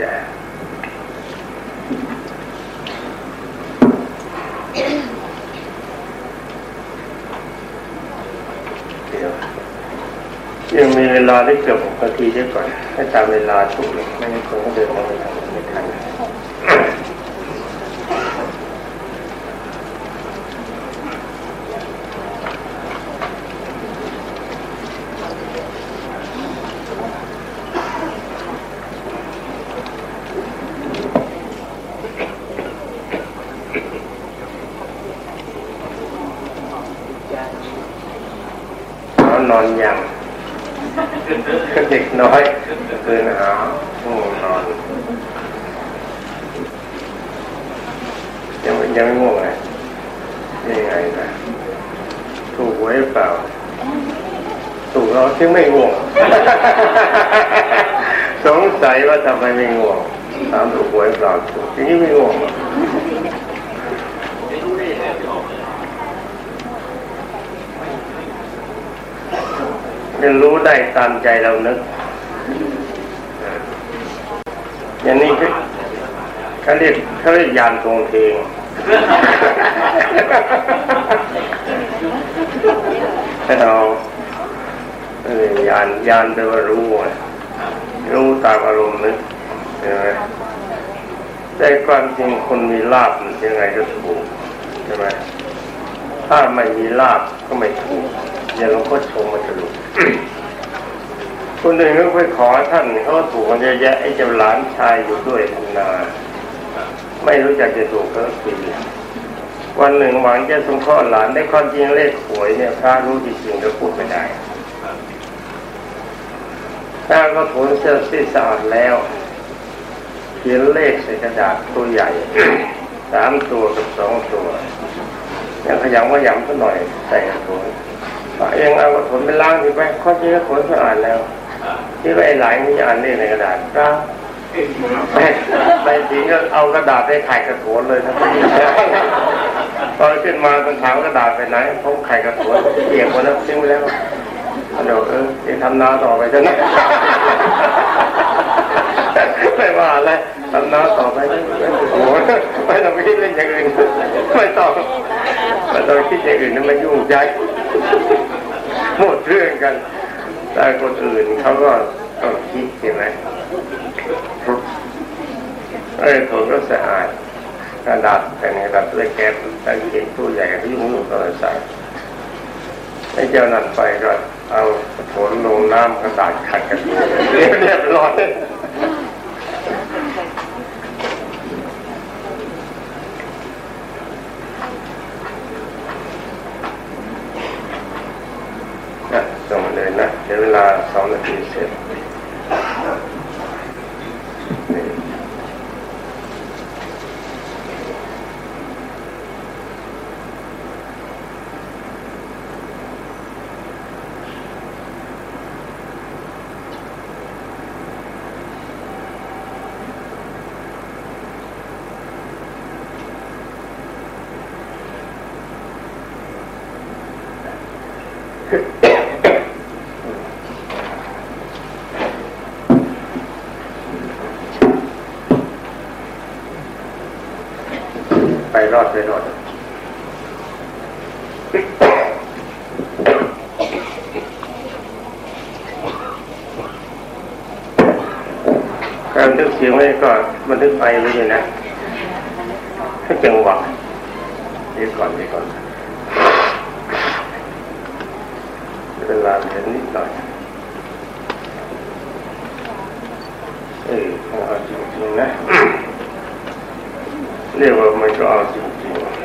จเดี๋ยวยังมีเวลาได้เกือบหกนาทีด้วยก่อน ให้ตามเวลาถูกเลยไม่งั้นคนก็เดินมาไม่ทันไม่ทันานอนยังเด็กน้อยเกินหาง่วงนอน ยังไม่ยังไม่ง่วงเลยยังไงนะถูกหวยหรือเปล่า ถูกเราถึงไม่ง่วง สงสัยว่าทำไมไม่ง่วงถามถูกหวยเปล่าถูกทีนี้ไม่ง่วงหรอ กเรียนรู้ได้ตามใจเรานึก อย่างนี้คือเขาเรียกเขาเรียกยานทรงเพลงเราเออยานยานแปลว่ารู้รู้ตามอารมณ์นึกใช่ไหมแต่ความจริงคนมีลาบยังไงก็ถูกใช่ไหมถ้าไม่มีลาบก็ไม่ถูกอย่าหลวงพ่อชมมาสรุป คนอื่นก็ไปขอท่านเขาก็ถูกกันเยอะแยะไอ้เจ้าหลานชายอยู่ด้วยนนาไม่รู้จักจะถูกเขาทีวันหนึ่งหวังจะสงเคราะห์หลานได้ความจริงเลขหวยเนี่ยพระรู้จริงๆก็พูดไม่ได้ถ้าก็ถนเสื้อซีสะอาดแล้วเขียนเลขใส่กระดาษตัวใหญ่สามตัวกับสองตัวยังขยำก็ยำสักหน่อยใส่กระถน เองเอากระถนไปล้างดีไปข้อจริงก็ถนสะอาดแล้วที่ว่าไอ้หลายนี่อ่านเลขในกระดาษก็ไปจริงก็เอากระดาษไปไข่กระถนเลยนะตอนขึ้นมาเป็นถามกระดาษไปไหนพบไข่กระถนเปียกหมดแล้วทิ้งไปแล้วเดี๋ยวเออจะทำนาต่อไปจะนะไม่ว่าอะไรทำนาต่อไปโอ้ไม่ต้องไปคิดเรื่องอย่างอื่นไม่ต้องไม่ต้องคิดอย่างอื่นนั่นมันยุ่งใจ หมดเรื่องกัน แต่คนอื่นเขาก็ต้องคิดใช่ไหมไอ้ถุงก็สะอาดกระดาษแต่งกระดาษเลยแก๊สตั้งเขียนตู้ใหญ่ที่ยุ่งๆก็เลยใส่ไอ้เจ้านั่นไปก็เอาฝนลงน้ำกระดาษขัดกันเรียบร้อยนะส่งมาเลยนะเดี๋ยวเวลาสองนาทีเสร็จนี่ ไปรอดไปรอดการทึกเสียงไว้ก็บันทึกไปไว้อยู่นะให้จังหวะเดี๋ยวก่อนเดี๋ยวก่อน เวลาเหลือนิดหน่อยเออเอาจริงๆนะเรียกว่ามันก็เอาจริงๆ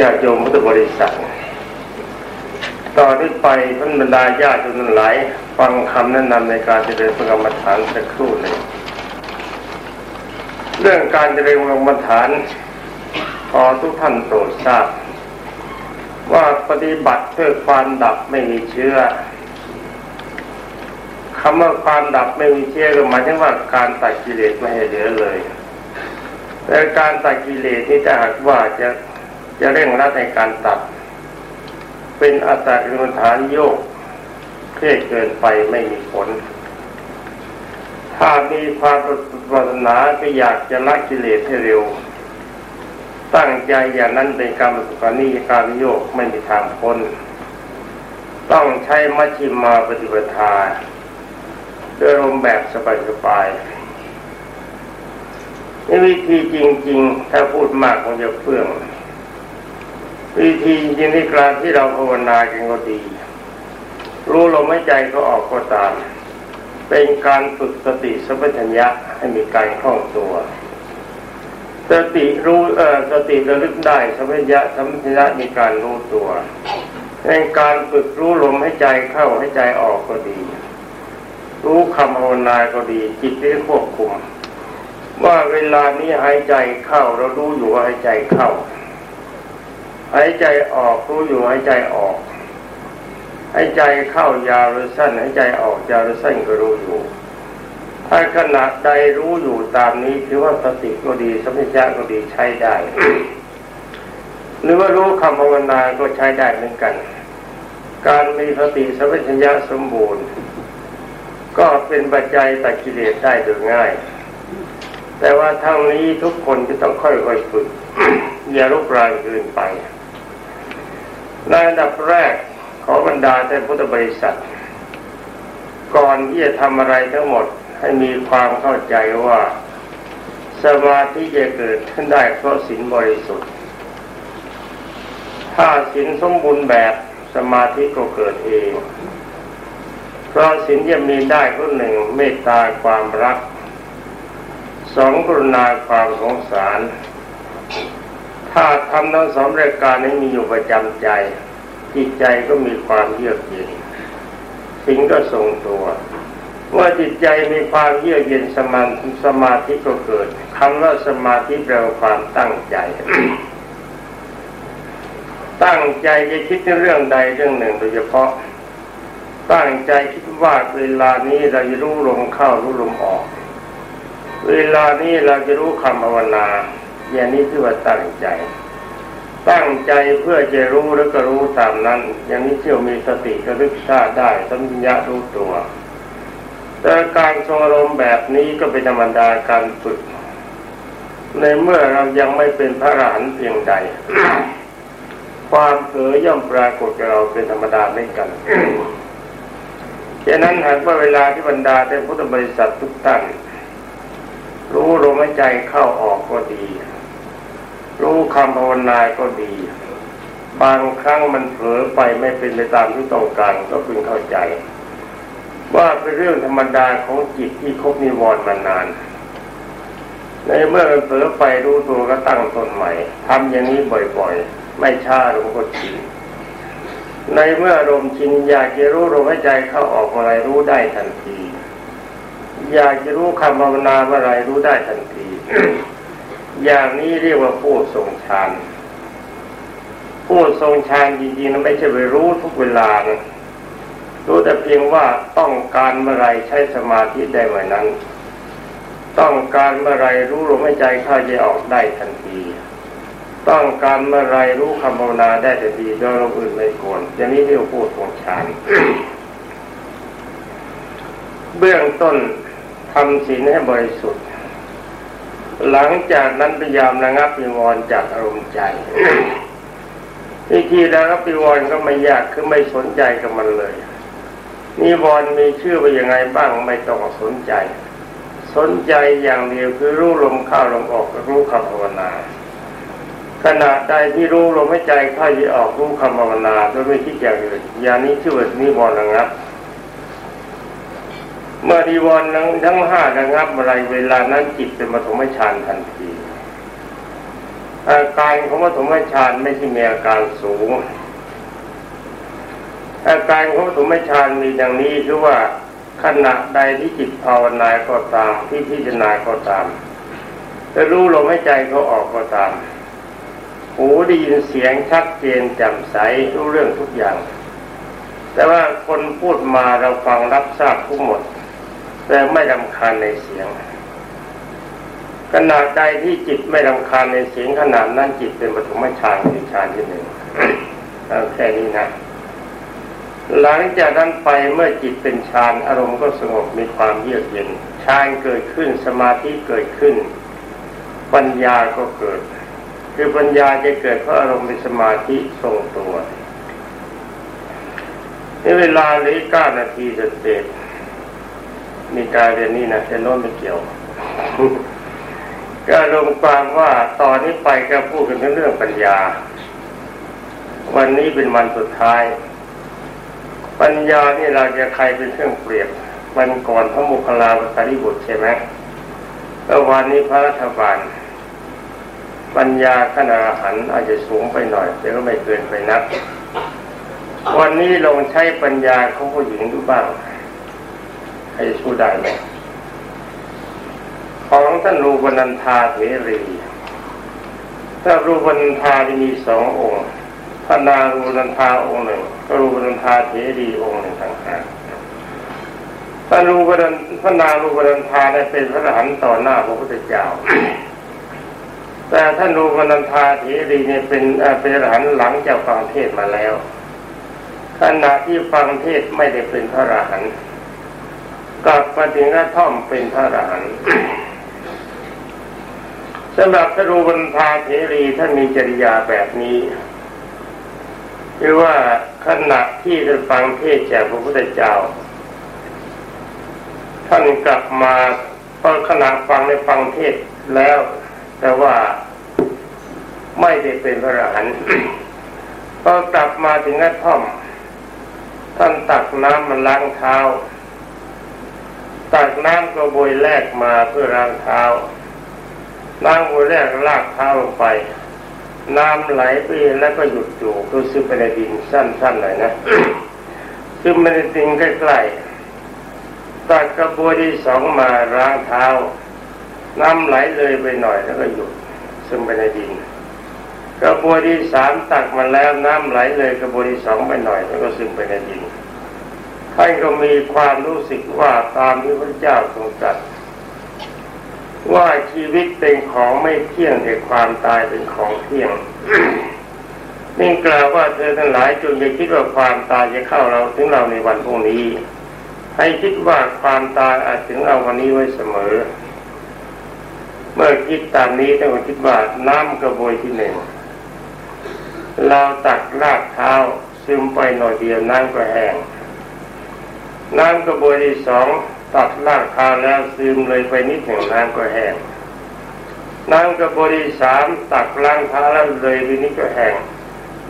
ญาติโยมพุทธบริษัทต่อนที่ ไปท่านบรรดาญาติโยมทั้งหลาย ฟังคำแนะนำในการเจริญพระกรรมฐานสักครู่หนึ่งเรื่องการเจริญพระกรรมฐานขอทุกท่านโปรดทราบ ว่าปฏิบัติเพื่อความดับไม่มีเชื้อคำว่าความดับไม่มีเชื้อหมายถึงว่าการตัดกิเลสไม่ให้เหลือเลยแต่การตัดกิเลสนี่ถ้าหากว่าจะจะเร่งรัดในการตัด เป็นอัตตาริมฐานโยกเครียดเกินไปไม่มีผล ถ้ามีความปรารถนาก็อยากจะละกิเลสให้เร็ว ตั้งใจอย่างนั้นเป็นการสุขานิยการโยกไม่มีทางพ้น ต้องใช้มัชฌิมาปฏิปทาด้วยลมแบบสบายๆนี่วิธีจริง ๆ ถ้าพูดมากคงจะเฟื่อง วิธีจริงๆในการที่เราภาวนากันก็ดี รู้ลมหายใจก็ออกก็ตาม เป็นการฝึกสติสัมปชัญญะให้มีการคล่องตัว สติรู้เอ่อสติระลึกได้สัมปชัญญะสัมปชัญญะมีการรู้ตัวในการฝึกรู้ลมให้ใจเข้าให้ใจออกก็ดี รู้คำภาวนาก็ดี จิตได้ควบคุม ว่าเวลานี้หายใจเข้าเรารู้อยู่ว่าหายใจเข้า หายใจออกรู้อยู่หายใจออกหายใจเข้ายาวหรือสั้นหายใจออกยาวหรือสั้นก็รู้อยู่ถ้าขณะใดรู้อยู่ตามนี้ถือว่าสติก็ดีสัมผัสก็ดีใช้ได้ หรือว่ารู้คำภาวนาก็ใช้ได้เหมือนกัน การมีสติสัมปชัญญะสมบูรณ์ ก็เป็นปัจจัยตัดกิเลสได้โดยง่าย แต่ว่าทั้งนี้ทุกคนจะต้องค่อยๆฝึกอย่าลุกรานเกินไป ในอันดับแรกขอบรรดาท่านพุทธบริษัท ก่อนที่จะทำอะไรทั้งหมดให้มีความเข้าใจว่า สมาธิจะเกิดขึ้นได้เพราะศีลบริสุทธิ์ ถ้าศีลสมบูรณ์แบบสมาธิก็เกิดเอง เพราะศีลจะมีได้ก็หนึ่งเมตตาความรักสองกรุณาความสงสาร ถ้าทำทั้งสองรายการนี้มีอยู่ประจำใจจิตใจก็มีความเยือกเย็นสิ่งก็ทรงตัวเมื่อจิตใจมีความเยือกเย็นสมาสมาธิก็เกิดคำว่าสมาธิแปลว่าความตั้งใจ ตั้งใจจะคิดในเรื่องใดเรื่องหนึ่งโดยเฉพาะ ตั้งใจคิดว่าเวลานี้เราจะรู้ลมเข้ารู้ลมออก เวลานี้เราจะรู้คำภาวนา อย่างนี้คือว่าตั้งใจ ตั้งใจเพื่อจะรู้แล้วก็รู้ตามนั้น อย่างนี้เที่ยวมีสติระลึกชาติได้สัมผัญะรู้ตัว แต่การทรงอารมณ์แบบนี้ก็เป็นธรรมดาการฝึก ในเมื่อเรายังไม่เป็นพระอรหันต์เพียงใด ความเผลอย่อมปรากฏกับเราเป็นธรรมดาไม่กันฉะนั้นหากว่าเวลาที่บรรดาท่านพุทธบริษัททุกท่านรู้ลมหายใจเข้าออกก็ดี รู้คำภาวนาก็ดี บางครั้งมันเผลอไปไม่เป็นไปตามที่ต้องการก็พึงเข้าใจ ว่าเป็นเรื่องธรรมดาของจิตที่คบนิวรณ์มานาน ในเมื่อมันเผลอไปรู้ตัวก็ตั้งตนใหม่ทำอย่างนี้บ่อยๆ ไม่ช้าลงก็ชินในเมื่อลมชินอยากจะรู้ลมหายใจเข้าออกเมื่อไรรู้ได้ทันที อยากจะรู้คำภาวนาเมื่อไรรู้ได้ทันที อย่างนี้เรียกว่าผู้ทรงฌานผู้ทรงฌานจริงๆนั้นไม่ใช่ไปรู้ทุกเวลานะรู้แต่เพียงว่าต้องการเมื่อไรใช้สมาธิได้เมื่อนั้น ต้องการเมื่อไรรู้ลมหายใจเข้าใจออกได้ทันที ต้องการเมื่อไรรู้คำภาวนาได้ทันทีโดยลมอื่นไม่ควรอย่างนี้เรียกว่าผู้ทรงฌานเบื้องต้นทำศีลให้บริสุทธิ์ หลังจากนั้นพยายามระงับปิวรณ์จากอารมณ์ใจวิธีระงับปิวรณ์ก็ไม่ยากคือไม่สนใจกับมันเลยนิวรณ์มีชื่อว่ายังไงบ้างไม่ต้องสนใจ สนใจอย่างเดียวคือรู้ลมเข้าลมออกรู้คำภาวนาขณะใดที่รู้ลมหายใจเข้าที่ออกรู้คำภาวนาโดยไม่คิดอย่างอื่นอย่างนี้ชื่อว่านิวรณ์ระงับ เมื่อนิวรณ์ทั้งห้าระงับอะไรเวลานั้นจิตเป็นปฐมฌานทันที อาการของปฐมฌานไม่ใช่มีอาการสูง อาการของปฐมฌานมีดังนี้คือว่าขณะใดที่จิตภาวนาก็ตามที่พิจารณาก็ตามจะรู้ลมหายใจเขาออกก็ตาม หูได้ยินเสียงชัดเจนแจ่มใสรู้เรื่องทุกอย่าง แต่ว่าคนพูดมาเราฟังรับทราบทุกหมด แต่ไม่รำคาญในเสียงขนาดใดที่จิตไม่รำคาญในเสียงขนาดนั้นจิตเป็นปฐมฌานคือฌานที่หนึ่งเอาแค่นี้นะหลังจากนั้นไปเมื่อจิตเป็นฌานอารมณ์ก็สงบมีความเยือกเย็นฌานเกิดขึ้นสมาธิเกิดขึ้น ปัญญาก็เกิด คือปัญญาจะเกิดเพราะอารมณ์เป็นสมาธิทรงตัวในเวลาเหลือเก้านาทีเศษ มีการเรียนนี่นะแต่โน้นไม่เกี่ยว ก็ลงความว่าตอนนี้ไปก็พูดกันเรื่องปัญญา วันนี้เป็นวันสุดท้าย ปัญญานี่เราจะใครเป็นเครื่องเปรียบมันก่อนพระมุคลาภาษาริบุตรใช่ไหมแล้ววันนี้พระรัฐบาล ปัญญาขนาหันอาจจะสูงไปหน่อยแต่ก็ไม่เกินไปนัก วันนี้ลงใช้ปัญญาของผู้หญิงดูบ้าง ใครสู้ได้ไหมของท่านรูปนันทาเถรีถ้ารูปนันทาจะมีสององค์พระนารูปนันทาองค์หนึ่งก็รูปนันทาเถรีองค์หนึ่งต่างหากพระรูปนันพระนารูปนันทาได้เป็นพระอรหันต์ต่อหน้าพระพุทธเจ้าแต่ท่านรูปนันทาเถรีเนี่ยเป็นเป็นอรหันต์หลังจากฟังเทศมาแล้วขณะที่ฟังเทศไม่ได้เป็นพระอรหันต์ กลับมาถึงกระท่อมเป็นพระอรหันต์สำหรับพระรูปันธาเถรีท่านมีจริยาแบบนี้คือว่าขณะที่ท่านฟังเทศจากพระพุทธเจ้า ท่านกลับมาพอนขณะฟังในฟังเทศแล้ว แต่ว่าไม่ได้เป็นพระอรหันต์พอกลับมาถึงกระท่อม ท่านตักน้ำมันล้างเท้า ตักน้ำกระบวยแรกมาเพื่อล้างเท้า น้ำหัวแรกลากเท้าลงไป น้ำไหลไปแล้วก็หยุดอยู่คือซึมไปในดินสั้นๆหน่อยนะซึมไปในดินใกล้ๆตัดกระบวยที่สองมาล้างเท้า น้ำไหลเลยไปหน่อยแล้วก็หยุดซึมไปในดินกระบวยที่สามตักมาแล้วน้ำไหลเลยกระบวยที่สองไปหน่อยแล้วก็ซึมไปในดิน ท่านก็มีความรู้สึกว่าตามที่พระเจ้าทรงตรัสว่าชีวิตเป็นของไม่เที่ยงแต่ความตายเป็นของเที่ยงนี่กล่าวว่าเธอทั้งหลายจงอย่าคิดว่าความตายจะเข้าเราถึงเราในวันพรุ่งนี้ ให้คิดว่าความตายอาจถึงเราวันนี้ไว้เสมอ เมื่อคิดตามนี้ต้องคิดว่าน้ำกระบวยที่หนึ่งเราตักลากเท้าซึมไปหน่อยเดียวน้ำก็แห้ง น้ำกระบวยที่สองตัดลากเท้าแล้วซึมเลยไปนิดหนึ่งน้ำก็แห้งน้ำกระบวยที่สามตักล้างเท้าแล้วเลยไปนิดก็แห้ง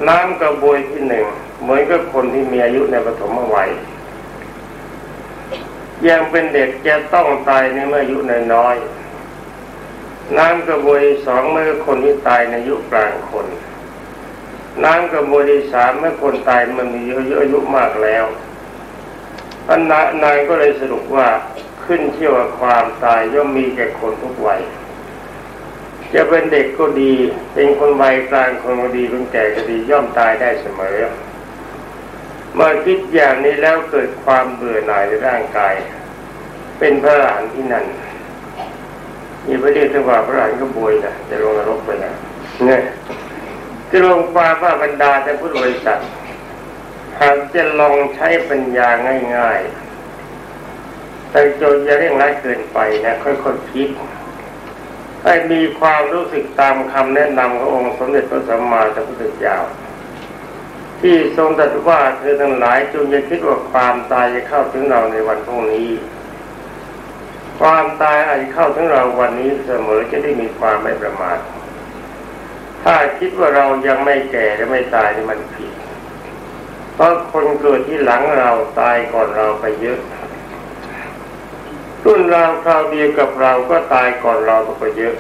น้ำกระบวยที่หนึ่งเหมือนกับคนที่มีอายุในปฐมวัยยังเป็นเด็กจะต้องตายในเมื่ออายุน้อย น้ำกระบวยสองเมื่อคนที่ตายในอายุกลางคน น้ำกระบวยสามเมื่อคนตายมันมีอายุมากแล้ว อันนายก็เลยสรุปว่าขึ้นเที่ยวความตายย่อมมีแก่คนทุกวัยจะเป็นเด็กก็ดี เป็นคนวัยกลางคนก็ดีเป็นแก่ก็ดีย่อมตายได้เสมอเมื่อคิดอย่างนี้แล้วเกิดความเบื่อหน่ายในร่างกาย เป็นพระหลานที่นั่นมีพระเดชว่าพระหลานก็บวยนะจะลงนรกไปนะเนี่ยที่ลงความว่าบรรดาแต่พุทธบริษัท หากจะลองใช้ปัญญาง่ายๆ แต่จนอย่าเร่งรัดเกินไปนะค่อยๆคคิด ให้มีความรู้สึกตามคำแนะนำขององค์สมเด็จพระสัมมาสัมพุทธเจ้าที่ทรงตรัสว่าเธอทั้งหลายจงอย่าคิดว่าความตายจะเข้าถึงเราในวันพรุ่งนี้ ความตายอาจจะเข้าถึงเราวันนี้เสมอจะได้มีความไม่ประมาทถ้าคิดว่าเรายังไม่แก่และไม่ตายนี่มันผิด เพราะคนเกิดที่หลังเราตายก่อนเราไปเยอะ รุ่นเราคราวเดียวกับเราก็ตายก่อนเราไปเยอะ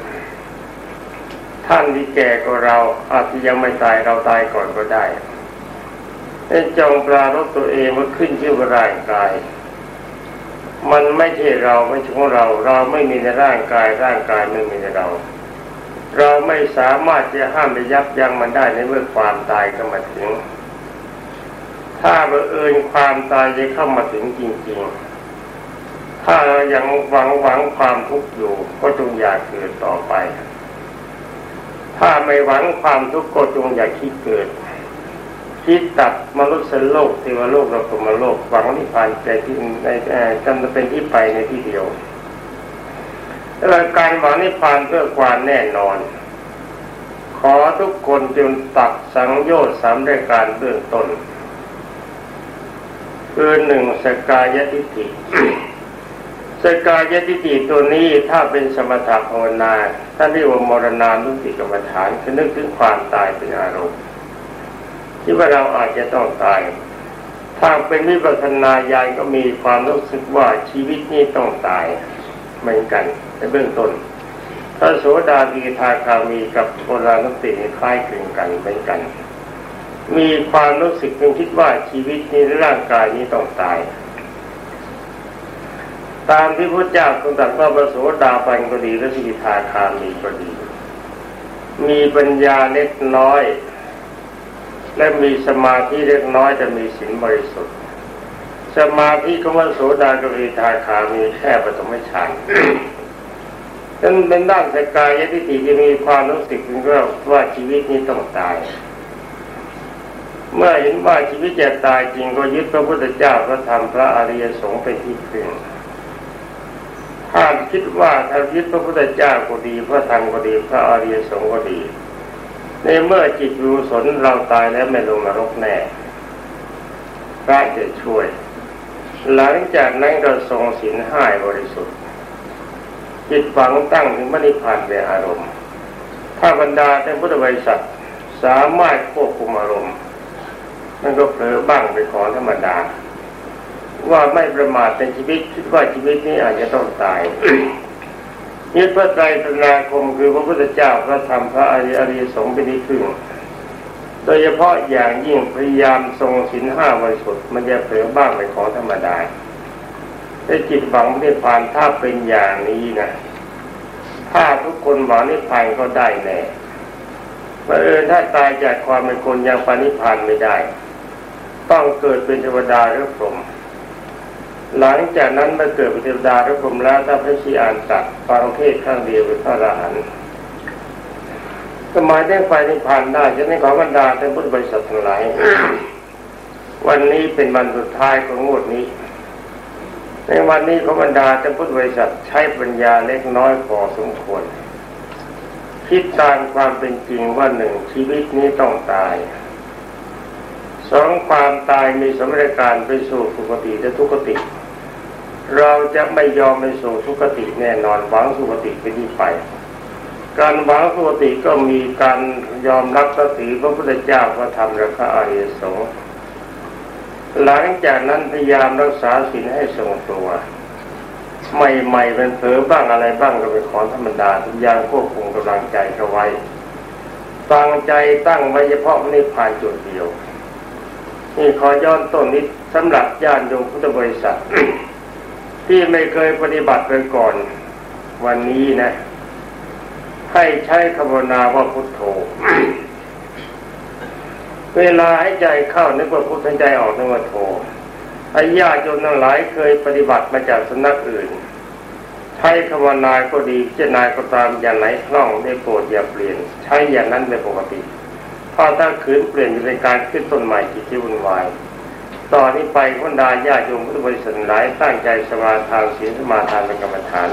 ท่านที่แก่กว่าเราอาจจะยังไม่ตายเราตายก่อนก็ได้ไอ้จงปลารบตัวเองมาขึ้นชื่อว่าร่างกาย มันไม่ใช่เราไม่ใช่ของเรา เราไม่มีในร่างกาย ร่างกายไม่มีในเรา เราไม่สามารถจะห้ามไปยับยั้งมันได้ในเมื่อความตายก็มาถึง ถ้าบังเอิญความตายจะเข้ามาถึงจริง ๆ ถ้าเรายังหวังหวังความทุกข์อยู่ ก็จงอยากเกิดต่อไป ถ้าไม่หวังความทุกข์ก็จงอย่าคิดเกิด คิดตัดมนุษย์โลกเทวโลกเราตมโลกหวังนิพพานใจที่ในจำเป็นที่ไปในที่เดียวแต่การหวังนิพพานเพื่อความแน่นอน ขอทุกคนจงตัดสังโยชน์สามรายการเบื้องต้น คือหนึ่งสกายทิฏฐิสกายทิฏฐิตัวนี้ถ้าเป็นสมถะภาวนาท่านเรียกว่ามรณานุติกรรมฐานคือนึกถึงความตายเป็นอารมณ์ที่ว่าเราอาจจะต้องตายถ้าเป็นวิปัสสนาญาณก็มีความรู้สึกว่าชีวิตนี้ต้องตายเหมือนกันในเบื้องต้นพระโสดาบีทาคามีกับโบราณนุติคล้ายคลึงกันเหมือนกัน มีความรู้สึกเป็นคิดว่าชีวิตนี้ร่างกายนี้ต้องตาย ตามที่พระเจ้าทรงตรัสว่าพระโสดาบันก็ดีและสิทาคามีก็ดี มีปัญญาเล็กน้อย และมีสมาธิเล็กน้อยจะมีสินบริสุทธิ์ สมาธิของพระโสดากับสิทาคามีแค่ปฐมฌานนั่นเป็นด้านสกายทิฏฐิจะมีความรู้สึกถึงว่าชีวิตนี้ต้องตาย เมื่อเห็นว่าชีวิตจะตายจริงก็ยึดพระพุทธเจ้าพระธรรมพระอริยสงฆ์เป็นที่พึ่งถ้าคิดว่าถ้ายึดพระพุทธเจ้าก็ดี พระธรรมก็ดีพระอริยสงฆ์ก็ดี ในเมื่อจิตรู้สนเราตายแล้วไม่ลงนรกแน่พระจะช่วย หลังจากนั้นก็ทรงศีลห้าบริสุทธิ์ จิตฝังตั้งถึงมรรคผานเป็นอารมณ์ ถ้าบรรดาท่านพุทธบริษัทสามารถควบคุมอารมณ์ มันก็เผลอบ้างเป็นของธรรมดา ว่าไม่ประมาทในชีวิตคิดว่าชีวิตนี้อาจจะต้องตายยึดพระไตรตนาคมคือพระพุทธเจ้าพระธรรมพระอริยอริยสงฆ์เป็นที่พึ่งโดยเฉพาะอย่างยิ่งพยายามทรงศีลห้าบริสุทธิ์มันจะเผลอบ้างเป็นของธรรมดาแต่จิตหวังนิพพานถ้าเป็นอย่างนี้นะถ้าทุกคนหวังนิพพานก็ได้แน่เมื่อเออถ้าตายจากความเป็นคนยังปานิพพานไม่ได้ ต้องเกิดเป็นเทวดาหรือพรหมหลังจากนั้นมาเกิดเป็นเทวดาหรือพรหมแล้วถ้าพระชีอานตัดฟังเทศข้างเดียวเป็นพระอรหันต์สมัยได้ไฟนิพพานได้ฉะนั้นขอบรรดาท่านพุทธบริษัททั้งหลายวันนี้เป็นวันสุดท้ายของงวดนี้ ในวันนี้ขอบรรดาจะพุทธบริษัทใช้ปัญญาเล็กน้อยพอสมควรคิดตามความเป็นจริงว่าหนึ่งชีวิตนี้ต้องตาย สองความตายมีสมรการไปสู่สุคติและทุกติ เราจะไม่ยอมไปสู่ทุกติแน่นอนหวังสุคติไปที่ไป การหวังสุคติก็มีการยอมรับสติพระพุทธเจ้าพระธรรมและพระอริยสงฆ์หลังจากนั้นพยายามรักษาศีลให้ทรงตัวใหม่ๆเป็นเผลอบ้างอะไรบ้างก็เป็นของธรรมดาทุกอย่างควบคุมกำลังใจเขาไว้ตั้งใจตั้งไว้เฉพาะนิพพานจุดเดียว นี่ขอย้อนต้นนิดสำหรับญาติโยมพุทธบริษัท ที่ไม่เคยปฏิบัติไปก่อน วันนี้นะ ให้ใช้คำนาว่าพุทโธเวลาให้ใจเข้านึกว่าพุทธใจออกนึกว่าโทไอ้ญาติโยมทั้งหลายเคยปฏิบัติมาจากสำนักอื่น ใช้คำนายก็ดีเจนายก็ตามอย่างไหนคล่องได้โปรดอย่าเปลี่ยน ใช้อย่างนั้นเป็นปกติ พอถ้าขืนเปลี่ยนเป็นการขึ้นต้นใหม่จิตที่วุ่นวายตอนนี้ไปคนดาญาโยมพุทธบริษัทหลายตั้งใจสมาทานศีลสมาทานเป็นกรรมฐาน